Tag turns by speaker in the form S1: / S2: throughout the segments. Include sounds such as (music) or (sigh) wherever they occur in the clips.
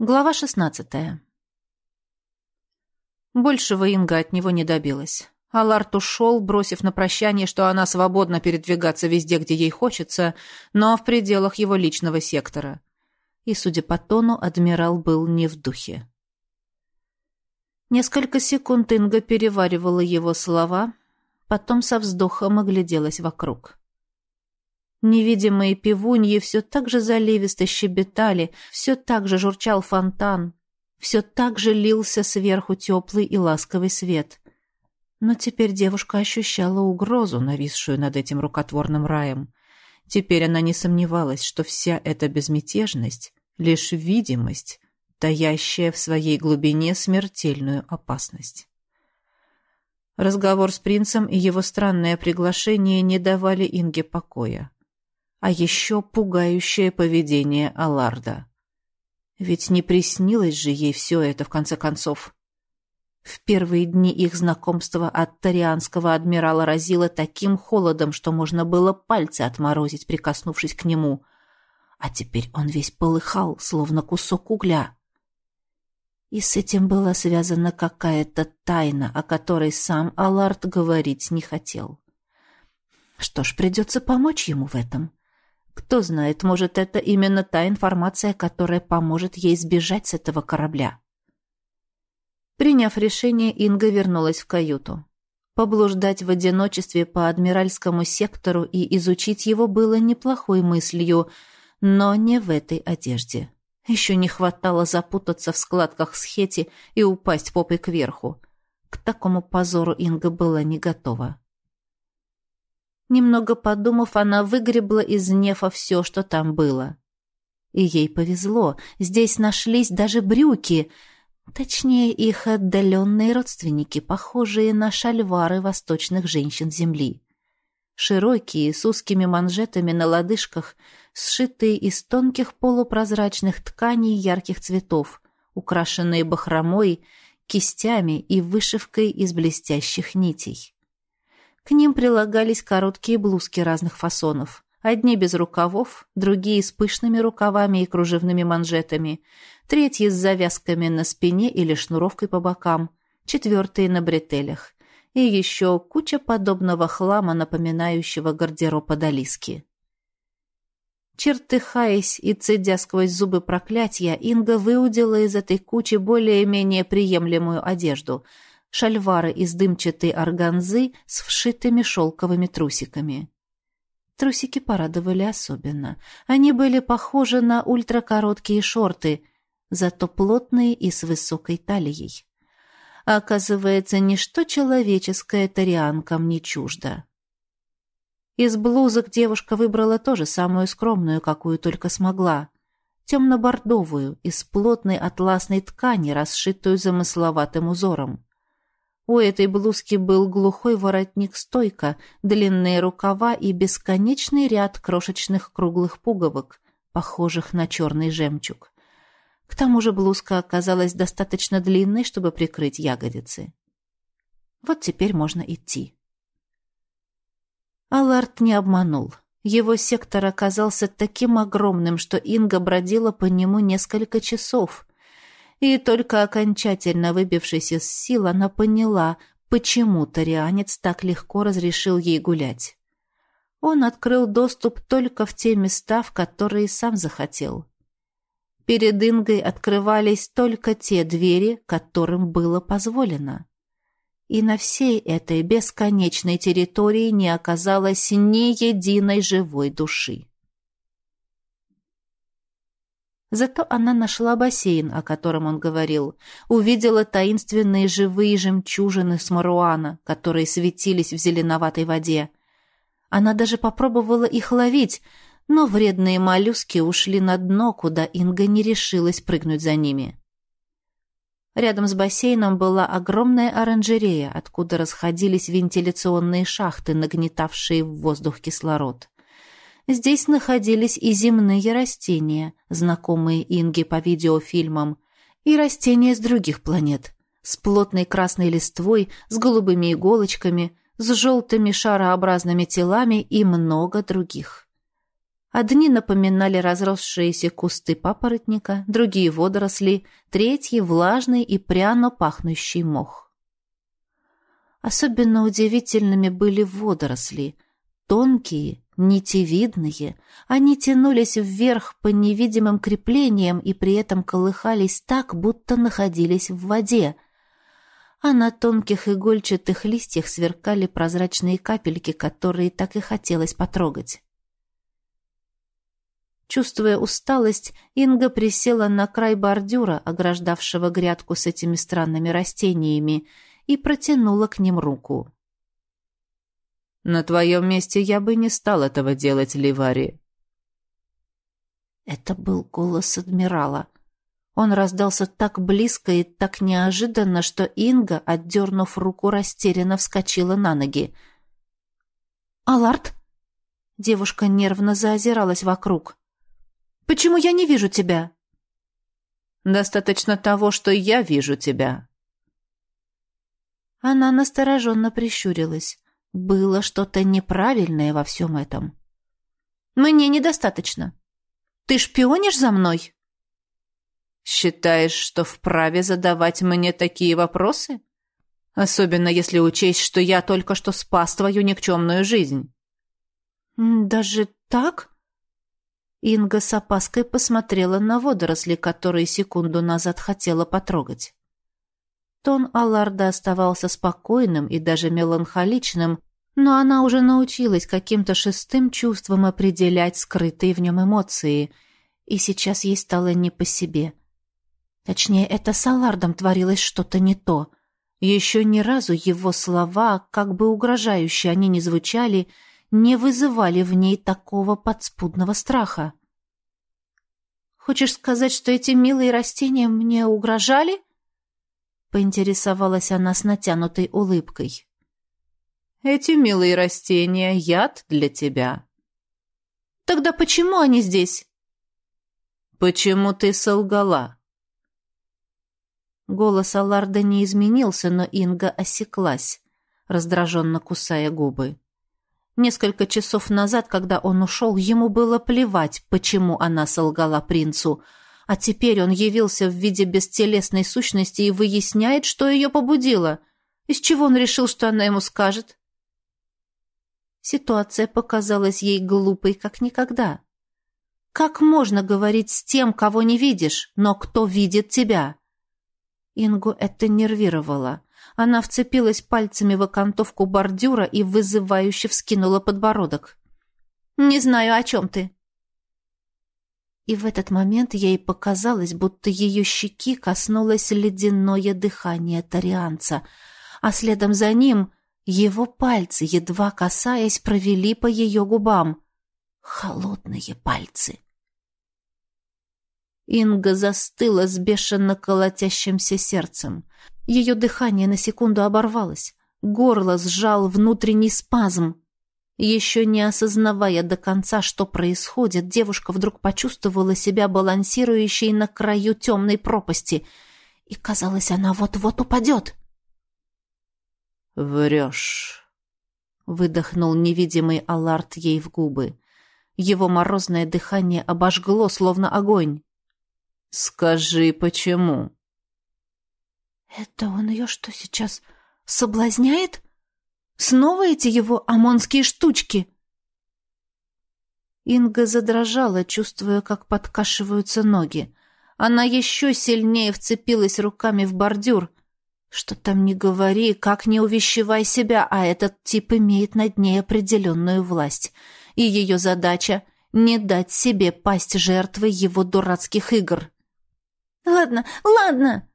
S1: Глава шестнадцатая. Большего Инга от него не добилась. Аларт ушел, бросив на прощание, что она свободна передвигаться везде, где ей хочется, но в пределах его личного сектора. И, судя по тону, адмирал был не в духе. Несколько секунд Инга переваривала его слова, потом со вздохом огляделась вокруг. Невидимые пивуньи все так же заливисто щебетали, все так же журчал фонтан, все так же лился сверху теплый и ласковый свет. Но теперь девушка ощущала угрозу, нависшую над этим рукотворным раем. Теперь она не сомневалась, что вся эта безмятежность — лишь видимость, таящая в своей глубине смертельную опасность. Разговор с принцем и его странное приглашение не давали Инге покоя а еще пугающее поведение Аларда. Ведь не приснилось же ей все это, в конце концов. В первые дни их знакомства от тарианского адмирала разило таким холодом, что можно было пальцы отморозить, прикоснувшись к нему. А теперь он весь полыхал, словно кусок угля. И с этим была связана какая-то тайна, о которой сам Алард говорить не хотел. Что ж, придется помочь ему в этом. Кто знает, может, это именно та информация, которая поможет ей сбежать с этого корабля. Приняв решение, Инга вернулась в каюту. Поблуждать в одиночестве по адмиральскому сектору и изучить его было неплохой мыслью, но не в этой одежде. Еще не хватало запутаться в складках схети и упасть попой кверху. К такому позору Инга была не готова. Немного подумав, она выгребла из нефа все, что там было. И ей повезло. Здесь нашлись даже брюки. Точнее, их отдаленные родственники, похожие на шальвары восточных женщин Земли. Широкие, с узкими манжетами на лодыжках, сшитые из тонких полупрозрачных тканей ярких цветов, украшенные бахромой, кистями и вышивкой из блестящих нитей. К ним прилагались короткие блузки разных фасонов. Одни без рукавов, другие с пышными рукавами и кружевными манжетами, третьи с завязками на спине или шнуровкой по бокам, четвертые на бретелях. И еще куча подобного хлама, напоминающего гардероб Адалиски. Чертыхаясь и цедя сквозь зубы проклятия, Инга выудила из этой кучи более-менее приемлемую одежду — шальвары из дымчатой органзы с вшитыми шелковыми трусиками. Трусики порадовали особенно. Они были похожи на ультракороткие шорты, зато плотные и с высокой талией. Оказывается, ничто человеческое тарианкам не чуждо. Из блузок девушка выбрала тоже самую скромную, какую только смогла. Темно-бордовую, из плотной атласной ткани, расшитую замысловатым узором. У этой блузки был глухой воротник-стойка, длинные рукава и бесконечный ряд крошечных круглых пуговок, похожих на черный жемчуг. К тому же блузка оказалась достаточно длинной, чтобы прикрыть ягодицы. Вот теперь можно идти. Аларт не обманул. Его сектор оказался таким огромным, что Инга бродила по нему несколько часов, и только окончательно выбившись из сил, она поняла, почему тарианец так легко разрешил ей гулять. Он открыл доступ только в те места, в которые сам захотел. Перед Ингой открывались только те двери, которым было позволено. И на всей этой бесконечной территории не оказалось ни единой живой души. Зато она нашла бассейн, о котором он говорил, увидела таинственные живые жемчужины с маруана, которые светились в зеленоватой воде. Она даже попробовала их ловить, но вредные моллюски ушли на дно, куда Инга не решилась прыгнуть за ними. Рядом с бассейном была огромная оранжерея, откуда расходились вентиляционные шахты, нагнетавшие в воздух кислород. Здесь находились и земные растения, знакомые Инге по видеофильмам, и растения с других планет, с плотной красной листвой, с голубыми иголочками, с желтыми шарообразными телами и много других. Одни напоминали разросшиеся кусты папоротника, другие — водоросли, третьи — влажный и пряно пахнущий мох. Особенно удивительными были водоросли. Тонкие, нитевидные, они тянулись вверх по невидимым креплениям и при этом колыхались так, будто находились в воде — а на тонких игольчатых листьях сверкали прозрачные капельки, которые так и хотелось потрогать. Чувствуя усталость, Инга присела на край бордюра, ограждавшего грядку с этими странными растениями, и протянула к ним руку. «На твоем месте я бы не стал этого делать, Ливари». Это был голос адмирала. Он раздался так близко и так неожиданно, что Инга, отдернув руку, растерянно вскочила на ноги. «Аларт?» Девушка нервно заозиралась вокруг. Почему я не вижу тебя?» «Достаточно того, что я вижу тебя». Она настороженно прищурилась. Было что-то неправильное во всем этом. «Мне недостаточно. Ты шпионишь за мной?» «Считаешь, что вправе задавать мне такие вопросы? Особенно если учесть, что я только что спас твою никчемную жизнь». «Даже так?» Инга с опаской посмотрела на водоросли, которые секунду назад хотела потрогать. Тон Алларда оставался спокойным и даже меланхоличным, но она уже научилась каким-то шестым чувством определять скрытые в нем эмоции, и сейчас ей стало не по себе. Точнее, это с Аллардом творилось что-то не то. Еще ни разу его слова, как бы угрожающие они ни звучали, — не вызывали в ней такого подспудного страха. «Хочешь сказать, что эти милые растения мне угрожали?» Поинтересовалась она с натянутой улыбкой. «Эти милые растения — яд для тебя». «Тогда почему они здесь?» «Почему ты солгала?» Голос Алларда не изменился, но Инга осеклась, раздраженно кусая губы. Несколько часов назад, когда он ушел, ему было плевать, почему она солгала принцу. А теперь он явился в виде бестелесной сущности и выясняет, что ее побудило. Из чего он решил, что она ему скажет? Ситуация показалась ей глупой, как никогда. Как можно говорить с тем, кого не видишь, но кто видит тебя? Ингу это нервировало. Она вцепилась пальцами в окантовку бордюра и вызывающе вскинула подбородок. «Не знаю, о чем ты». И в этот момент ей показалось, будто ее щеки коснулось ледяное дыхание тарианца, а следом за ним его пальцы, едва касаясь, провели по ее губам. Холодные пальцы. Инга застыла с бешено колотящимся сердцем. Ее дыхание на секунду оборвалось. Горло сжал внутренний спазм. Еще не осознавая до конца, что происходит, девушка вдруг почувствовала себя балансирующей на краю темной пропасти. И, казалось, она вот-вот упадет. «Врешь», — выдохнул невидимый Аларт ей в губы. Его морозное дыхание обожгло, словно огонь. «Скажи, почему?» Это он ее что сейчас, соблазняет? Снова эти его амонские штучки? Инга задрожала, чувствуя, как подкашиваются ноги. Она еще сильнее вцепилась руками в бордюр. Что там не говори, как не увещевай себя, а этот тип имеет над ней определенную власть. И ее задача — не дать себе пасть жертвой его дурацких игр. «Ладно, ладно!»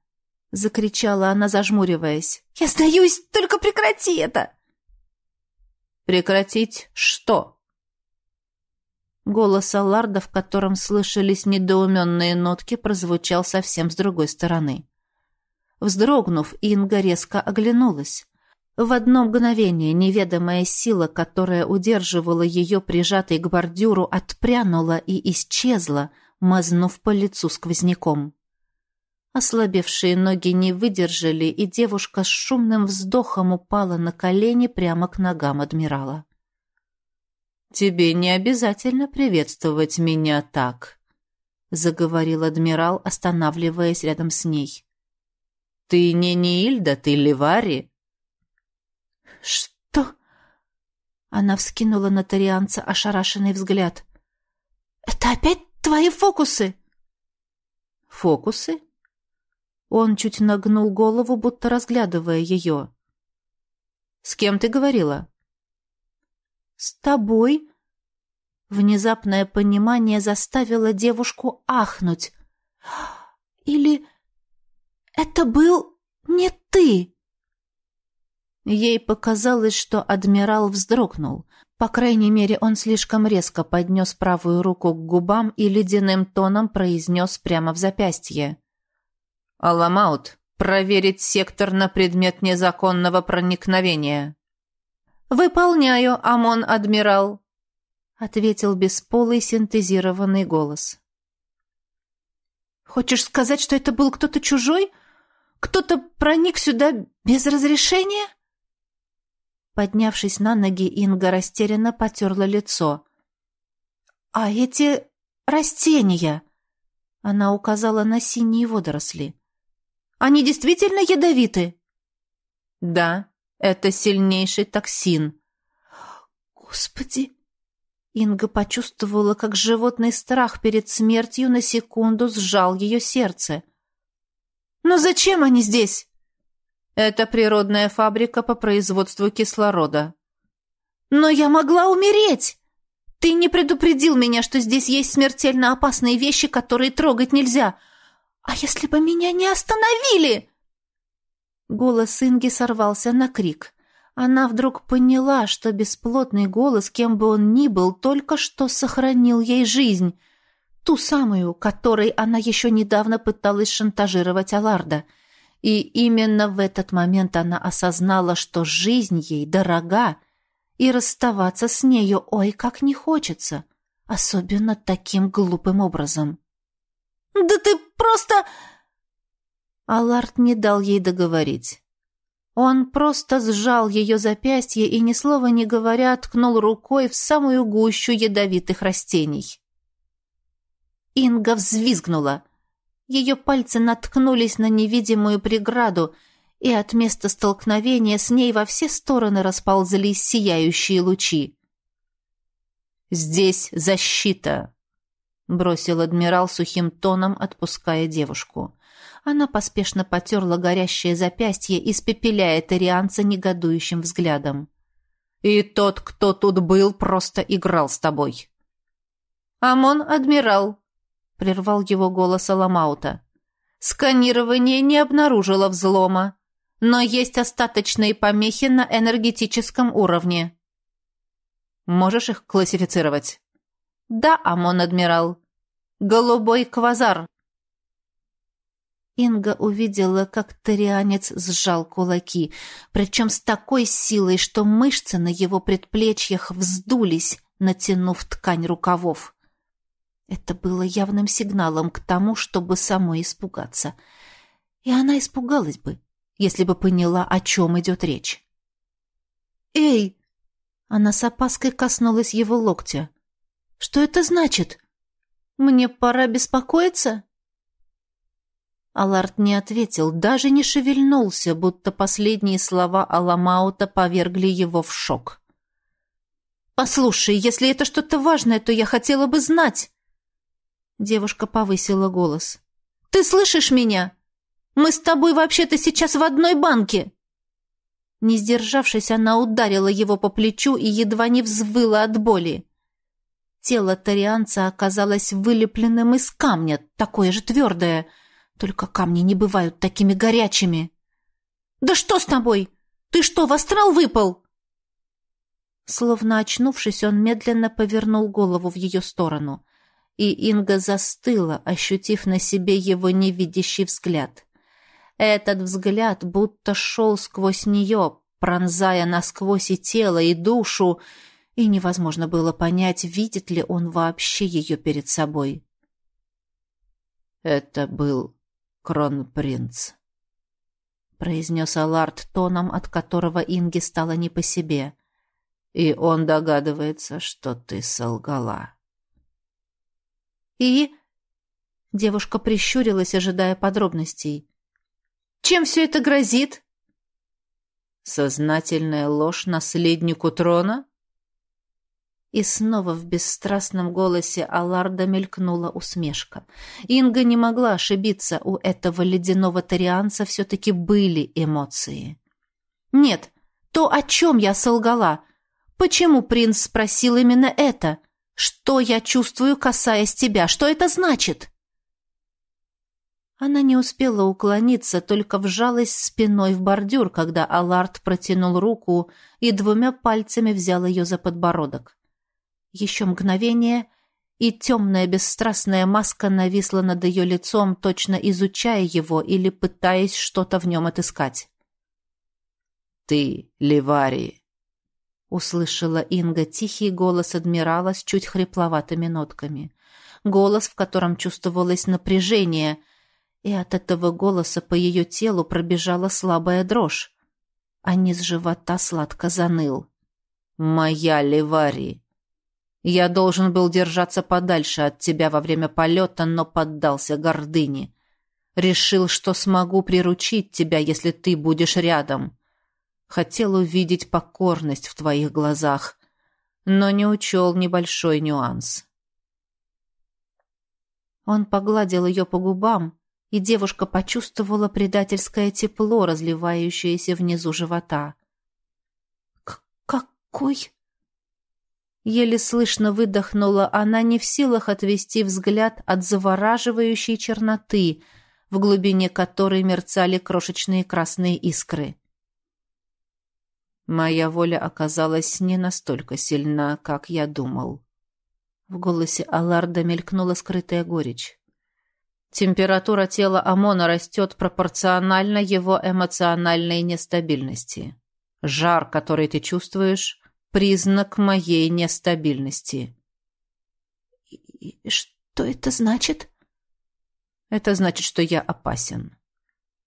S1: закричала она, зажмуриваясь. «Я сдаюсь! Только прекрати это!» «Прекратить что?» Голос Алларда, в котором слышались недоуменные нотки, прозвучал совсем с другой стороны. Вздрогнув, Инга резко оглянулась. В одно мгновение неведомая сила, которая удерживала ее прижатой к бордюру, отпрянула и исчезла, мазнув по лицу сквозняком. Ослабевшие ноги не выдержали, и девушка с шумным вздохом упала на колени прямо к ногам адмирала. тебе не обязательно приветствовать меня так», — заговорил адмирал, останавливаясь рядом с ней. «Ты не Нильда, ты Ливари».
S2: «Что?» Она вскинула на Торианца ошарашенный взгляд. «Это опять твои фокусы?»
S1: «Фокусы?» Он чуть нагнул голову, будто разглядывая ее. «С кем ты говорила?»
S2: «С тобой?» Внезапное понимание заставило девушку ахнуть. «Или это был не ты?» Ей показалось, что адмирал вздрогнул. По крайней мере, он слишком резко поднес правую руку к губам и ледяным тоном произнес прямо в запястье.
S1: «Аламаут, проверить сектор на предмет незаконного проникновения». «Выполняю, Амон-адмирал», — ответил бесполый синтезированный голос.
S2: «Хочешь сказать, что это был кто-то чужой? Кто-то проник сюда без разрешения?» Поднявшись на ноги, Инга растерянно потерла лицо. «А эти растения?» Она указала на синие водоросли. «Они действительно ядовиты?»
S1: «Да, это сильнейший токсин».
S2: «Господи!» Инга почувствовала, как животный страх перед смертью на секунду сжал ее сердце. «Но зачем они здесь?»
S1: Это природная фабрика по производству кислорода.
S2: Но я могла умереть. Ты не предупредил меня, что здесь есть смертельно опасные вещи, которые трогать нельзя. А если бы меня не остановили? Голос Инги сорвался на крик. Она вдруг поняла, что бесплотный голос, кем бы он ни был, только что сохранил ей жизнь. Ту самую, которой она еще недавно пыталась шантажировать Аларда — и именно в этот момент она осознала, что жизнь ей дорога, и расставаться с нею ой как не хочется, особенно таким глупым образом. «Да ты просто...» Аларт не дал ей договорить. Он просто сжал ее запястье и, ни слова не говоря, ткнул рукой в самую гущу ядовитых растений. Инга взвизгнула — ее пальцы наткнулись на невидимую преграду, и от места столкновения с ней во все стороны расползлись сияющие лучи.
S1: «Здесь защита!» — бросил адмирал сухим тоном, отпуская девушку. Она поспешно потерла горящее запястье, испепеляя тарианца негодующим взглядом. «И тот, кто тут был, просто играл с тобой!»
S2: «Амон, адмирал!» — прервал его голос Аламаута. «Сканирование не обнаружило взлома, но есть остаточные помехи на энергетическом уровне».
S1: «Можешь их классифицировать?»
S2: «Да, Амон-адмирал. Голубой квазар». Инга увидела, как тарианец сжал кулаки, причем с такой силой, что мышцы на его предплечьях вздулись, натянув ткань рукавов. Это было явным сигналом к тому, чтобы самой испугаться. И она испугалась бы, если бы поняла, о чем идет речь. «Эй!» Она с опаской коснулась его локтя. «Что это значит? Мне пора беспокоиться?» Аларт не ответил, даже не шевельнулся, будто последние слова Аламаута повергли его в шок. «Послушай, если это что-то важное, то я хотела бы знать!» Девушка повысила голос. «Ты слышишь меня? Мы с тобой вообще-то сейчас в одной банке!» Не сдержавшись, она ударила его по плечу и едва не взвыла от боли. Тело тарианца оказалось вылепленным из камня, такое же твердое. Только камни не бывают такими горячими. «Да что с тобой? Ты что, в астрал выпал?» Словно очнувшись, он медленно повернул голову в ее сторону и Инга застыла, ощутив на себе его невидящий взгляд. Этот взгляд будто шел сквозь нее, пронзая насквозь и тело, и душу, и невозможно было понять, видит ли он вообще ее перед собой. «Это был кронпринц», — произнес Аларт тоном, от которого Инге стало не по себе.
S1: И он догадывается, что ты солгала.
S2: И... Девушка прищурилась, ожидая подробностей. «Чем все это грозит?»
S1: «Сознательная ложь наследнику трона?»
S2: И снова в бесстрастном голосе Аларда мелькнула усмешка. Инга не могла ошибиться, у этого ледяного тарианца все-таки были эмоции. «Нет, то, о чем я солгала. Почему принц спросил именно это? Что я чувствую, касаясь тебя? Что это значит?» Она не успела уклониться, только вжалась спиной в бордюр, когда Алард протянул руку и двумя пальцами взял ее за подбородок. Еще мгновение, и темная бесстрастная маска нависла над ее лицом, точно изучая его или пытаясь что-то в нем отыскать.
S1: «Ты, Ливари!»
S2: — услышала Инга тихий голос адмирала с чуть хрипловатыми нотками. Голос, в котором чувствовалось напряжение, и от этого голоса по ее телу пробежала слабая дрожь, а низ живота сладко заныл.
S1: «Моя Ливари!» Я должен был держаться подальше от тебя во время полета, но поддался гордыне. Решил, что смогу приручить тебя, если ты будешь рядом. Хотел увидеть покорность в твоих глазах, но не учел небольшой нюанс.
S2: Он погладил ее по губам, и девушка почувствовала предательское тепло, разливающееся внизу живота. «Какой?» Еле слышно выдохнула она, не в силах отвести взгляд от завораживающей черноты, в глубине которой мерцали крошечные красные искры.
S1: Моя воля оказалась не настолько сильна, как я думал.
S2: В голосе Аларда мелькнула скрытая горечь.
S1: Температура тела Амона растет пропорционально его эмоциональной нестабильности. Жар, который ты чувствуешь, признак моей нестабильности.
S2: И что это значит?
S1: Это значит, что я опасен.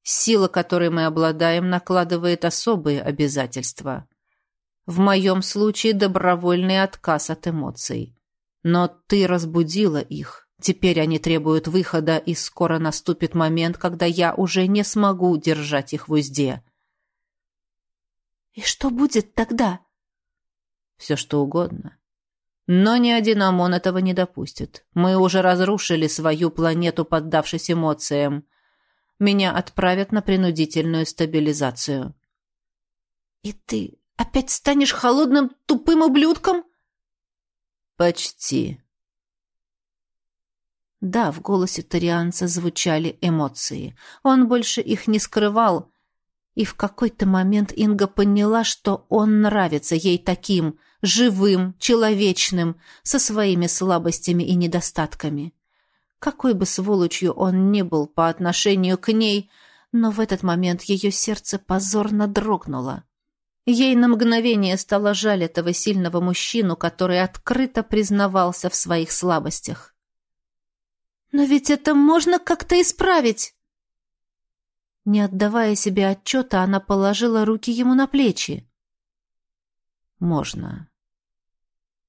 S1: Сила, которой мы обладаем, накладывает особые обязательства. В моем случае добровольный отказ от эмоций. Но ты разбудила их. Теперь они требуют выхода, и скоро наступит момент, когда я уже не смогу держать их в узде.
S2: «И что будет тогда?»
S1: все что угодно. Но ни один ОМОН этого не допустит. Мы уже разрушили свою планету, поддавшись эмоциям. Меня отправят на принудительную стабилизацию.
S2: И ты опять станешь холодным, тупым ублюдком?
S1: Почти.
S2: Да, в голосе Торианца звучали эмоции. Он больше их не скрывал, и в какой-то момент Инга поняла, что он нравится ей таким, живым, человечным, со своими слабостями и недостатками. Какой бы сволочью он ни был по отношению к ней, но в этот момент ее сердце позорно дрогнуло. Ей на мгновение стало жаль этого сильного мужчину, который открыто признавался в своих слабостях. «Но ведь это можно как-то исправить!» Не отдавая себе отчета, она положила руки ему на плечи.
S1: «Можно.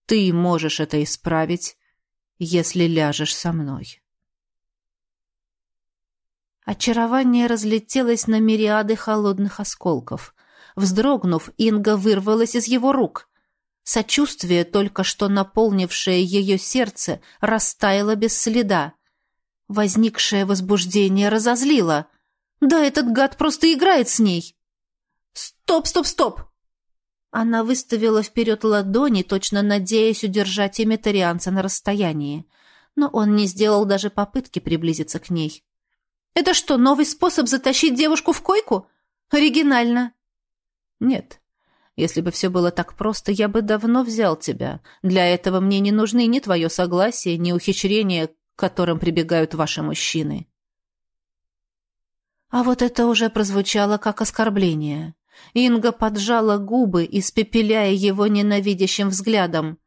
S1: Ты можешь это исправить, если ляжешь со мной».
S2: Очарование разлетелось на мириады холодных осколков. Вздрогнув, Инга вырвалась из его рук. Сочувствие, только что наполнившее ее сердце, растаяло без следа. Возникшее возбуждение разозлило — да, этот гад просто играет с ней. Стоп, стоп, стоп! Она выставила вперед ладони, точно надеясь удержать имитарианца на расстоянии. Но он не сделал даже попытки приблизиться к ней. «Это что, новый способ затащить девушку в койку? Оригинально!»
S1: «Нет. Если бы все было так просто, я бы давно взял тебя. Для этого мне не нужны ни твое согласие, ни ухищрения, к которым прибегают ваши мужчины».
S2: А вот это уже прозвучало как оскорбление. Инга поджала губы, испепеляя его ненавидящим взглядом.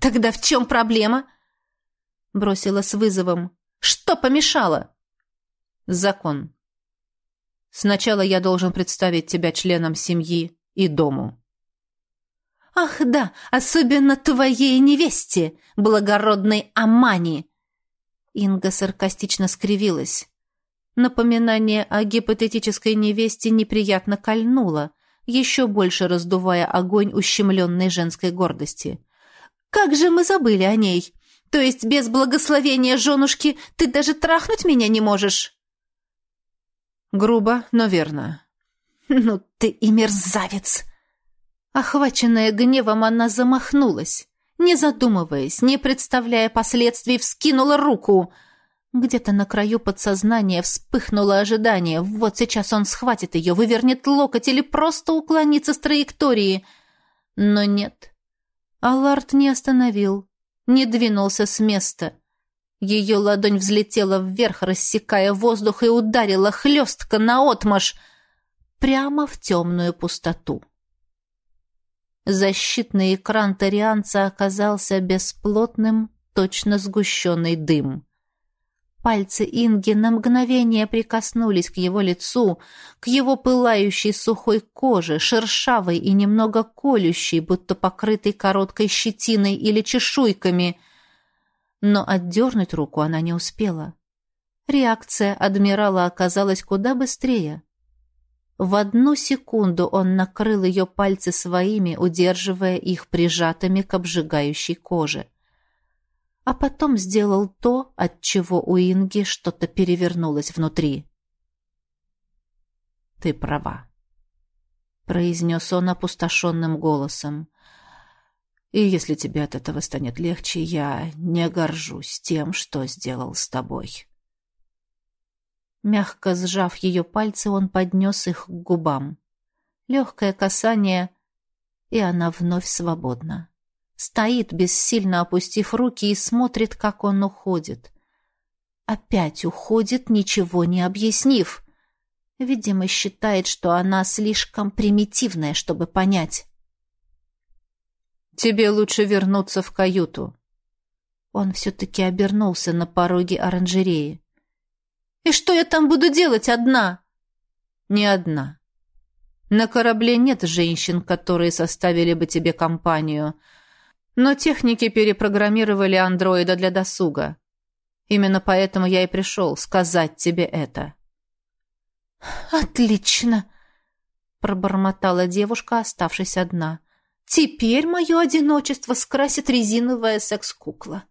S2: «Тогда в чем проблема?» Бросила с вызовом. «Что помешало?»
S1: «Закон. Сначала я должен представить тебя членом семьи и дому».
S2: Ах да, особенно твоей невесте, благородной Амани. Инга саркастично скривилась. Напоминание о гипотетической невесте неприятно кольнуло, еще больше раздувая огонь ущемленной женской гордости. «Как же мы забыли о ней! То есть без благословения женушки ты даже трахнуть меня не можешь?»
S1: «Грубо, но верно». (laughs)
S2: «Ну ты и мерзавец!» Охваченная гневом, она замахнулась. Не задумываясь, не представляя последствий, вскинула руку. Где-то на краю подсознания вспыхнуло ожидание. Вот сейчас он схватит ее, вывернет локоть или просто уклонится с траектории. Но нет. Аллард не остановил, не двинулся с места. Ее ладонь взлетела вверх, рассекая воздух, и ударила хлестко наотмашь прямо в темную пустоту. Защитный экран тарианца оказался бесплотным, точно сгущенный дым. Пальцы Инги на мгновение прикоснулись к его лицу, к его пылающей сухой коже, шершавой и немного колющей, будто покрытой короткой щетиной или чешуйками. Но отдернуть руку она не успела. Реакция адмирала оказалась куда быстрее. В одну секунду он накрыл ее пальцы своими, удерживая их прижатыми к обжигающей коже. А потом сделал то, от чего у Инги что-то перевернулось внутри. «Ты права», — произнес он опустошенным голосом. «И если тебе от этого станет легче, я не горжусь тем, что сделал с тобой». Мягко сжав ее пальцы, он поднес их к губам. Легкое касание, и она вновь свободна. Стоит, бессильно опустив руки, и смотрит, как он уходит. Опять уходит, ничего не объяснив. Видимо, считает, что она слишком примитивная, чтобы понять. «Тебе лучше вернуться в каюту». Он все-таки обернулся на пороге оранжереи. И что я там буду делать одна? Не одна. На корабле нет женщин, которые составили бы тебе компанию. Но техники перепрограммировали андроида для досуга. Именно поэтому я и пришел сказать тебе это. «Отлично!» — пробормотала девушка, оставшись одна. «Теперь мое одиночество скрасит резиновая секс-кукла».